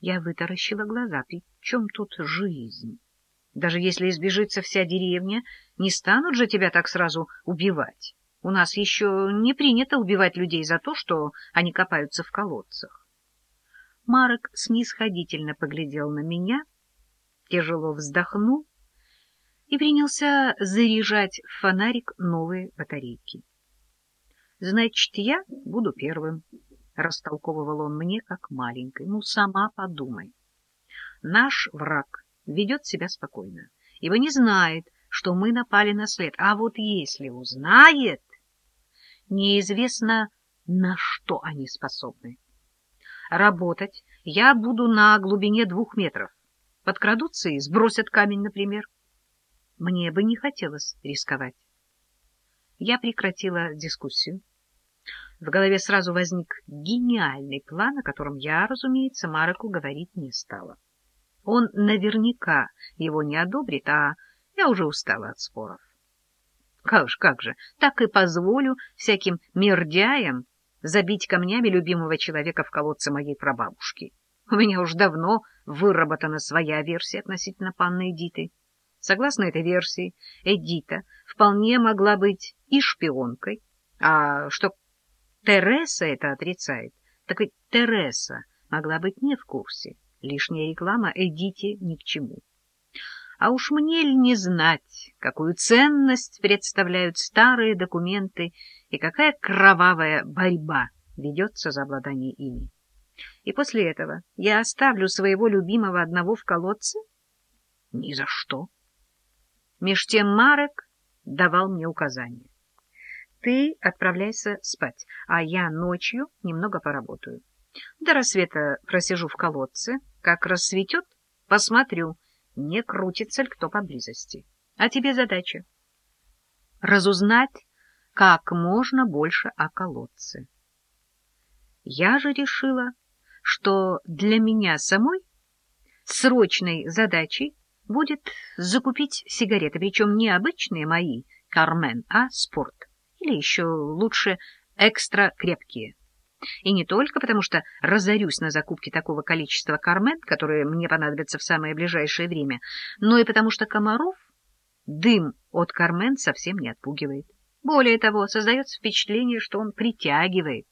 Я вытаращила глаза. При чем тут жизнь? Даже если избежится вся деревня, не станут же тебя так сразу убивать. У нас еще не принято убивать людей за то, что они копаются в колодцах. Марок снисходительно поглядел на меня, тяжело вздохнул и принялся заряжать в фонарик новые батарейки. — Значит, я буду первым, — растолковывал он мне, как маленькой. Ну, сама подумай. Наш враг ведет себя спокойно, ибо не знает, что мы напали на след. А вот если узнает, неизвестно, на что они способны. Работать я буду на глубине двух метров. Подкрадутся и сбросят камень, например. Мне бы не хотелось рисковать. Я прекратила дискуссию. В голове сразу возник гениальный план, о котором я, разумеется, Мареку говорить не стала. Он наверняка его не одобрит, а я уже устала от споров. Как же, как же, так и позволю всяким мердяям забить камнями любимого человека в колодце моей прабабушки. У меня уж давно выработана своя версия относительно панны Эдиты. Согласно этой версии, Эдита вполне могла быть и шпионкой, а что Тереса это отрицает, так ведь Тереса могла быть не в курсе. Лишняя реклама Эдите ни к чему. А уж мне ли не знать, какую ценность представляют старые документы и какая кровавая борьба ведется за обладание ими. И после этого я оставлю своего любимого одного в колодце? Ни за что. Меж тем Марек давал мне указания. Ты отправляйся спать, а я ночью немного поработаю. До рассвета просижу в колодце. Как рассветет, посмотрю, не крутится ли кто поблизости. А тебе задача — разузнать как можно больше о колодце. Я же решила, что для меня самой срочной задачей будет закупить сигареты, причем не обычные мои, Кармен, а спорт, или еще лучше экстра крепкие. И не только потому, что разорюсь на закупке такого количества кармен, которые мне понадобятся в самое ближайшее время, но и потому что комаров дым от кармен совсем не отпугивает. Более того, создается впечатление, что он притягивает.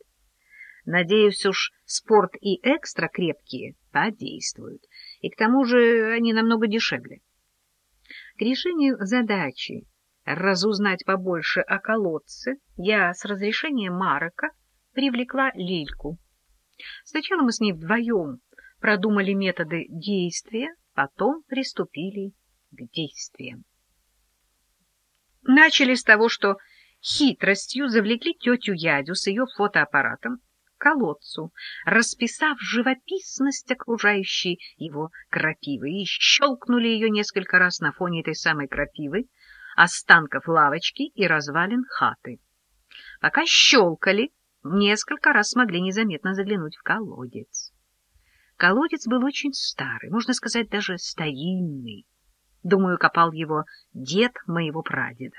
Надеюсь уж, спорт и экстра крепкие подействуют, и к тому же они намного дешевле. К решению задачи разузнать побольше о колодце я с разрешения Марока привлекла Лильку. Сначала мы с ней вдвоем продумали методы действия, потом приступили к действиям. Начали с того, что хитростью завлекли тетю Ядю с ее фотоаппаратом к колодцу, расписав живописность окружающей его крапивы, и щелкнули ее несколько раз на фоне этой самой крапивы, останков лавочки и развалин хаты. Пока щелкали, несколько раз смогли незаметно заглянуть в колодец. Колодец был очень старый, можно сказать, даже старинный. Думаю, копал его дед моего прадеда.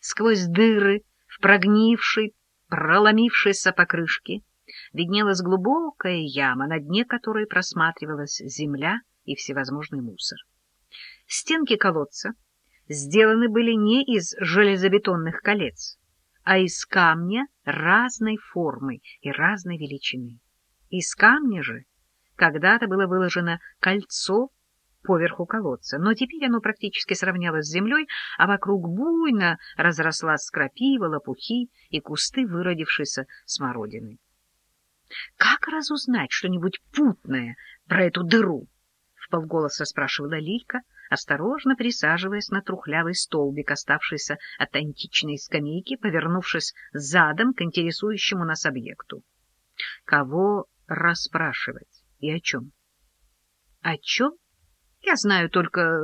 Сквозь дыры в прогнившей, проломившейся покрышке виднелась глубокая яма, на дне которой просматривалась земля и всевозможный мусор. Стенки колодца сделаны были не из железобетонных колец, а из камня разной формы и разной величины. Из камня же когда-то было выложено кольцо поверху колодца, но теперь оно практически сравнялось с землей, а вокруг буйно разрослась крапива, лопухи и кусты выродившейся смородины. — Как разузнать что-нибудь путное про эту дыру? — вполголоса спрашивала Лилька, осторожно присаживаясь на трухлявый столбик, оставшийся от античной скамейки, повернувшись задом к интересующему нас объекту. Кого расспрашивать и о чем? О чем? Я знаю только,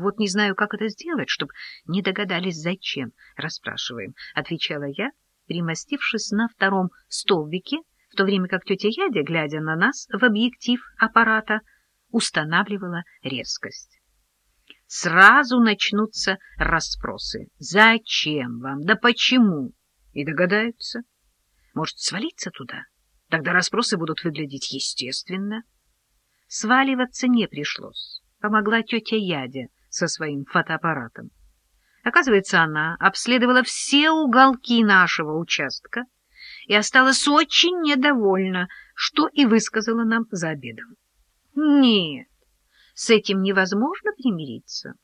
вот не знаю, как это сделать, чтобы не догадались, зачем расспрашиваем, — отвечала я, примостившись на втором столбике, в то время как тетя Ядя, глядя на нас в объектив аппарата, устанавливала резкость сразу начнутся расспросы. Зачем вам? Да почему? И догадаются. Может, свалиться туда? Тогда расспросы будут выглядеть естественно. Сваливаться не пришлось. Помогла тетя Ядя со своим фотоаппаратом. Оказывается, она обследовала все уголки нашего участка и осталась очень недовольна, что и высказала нам за обедом. Нет, с этим невозможно примириться.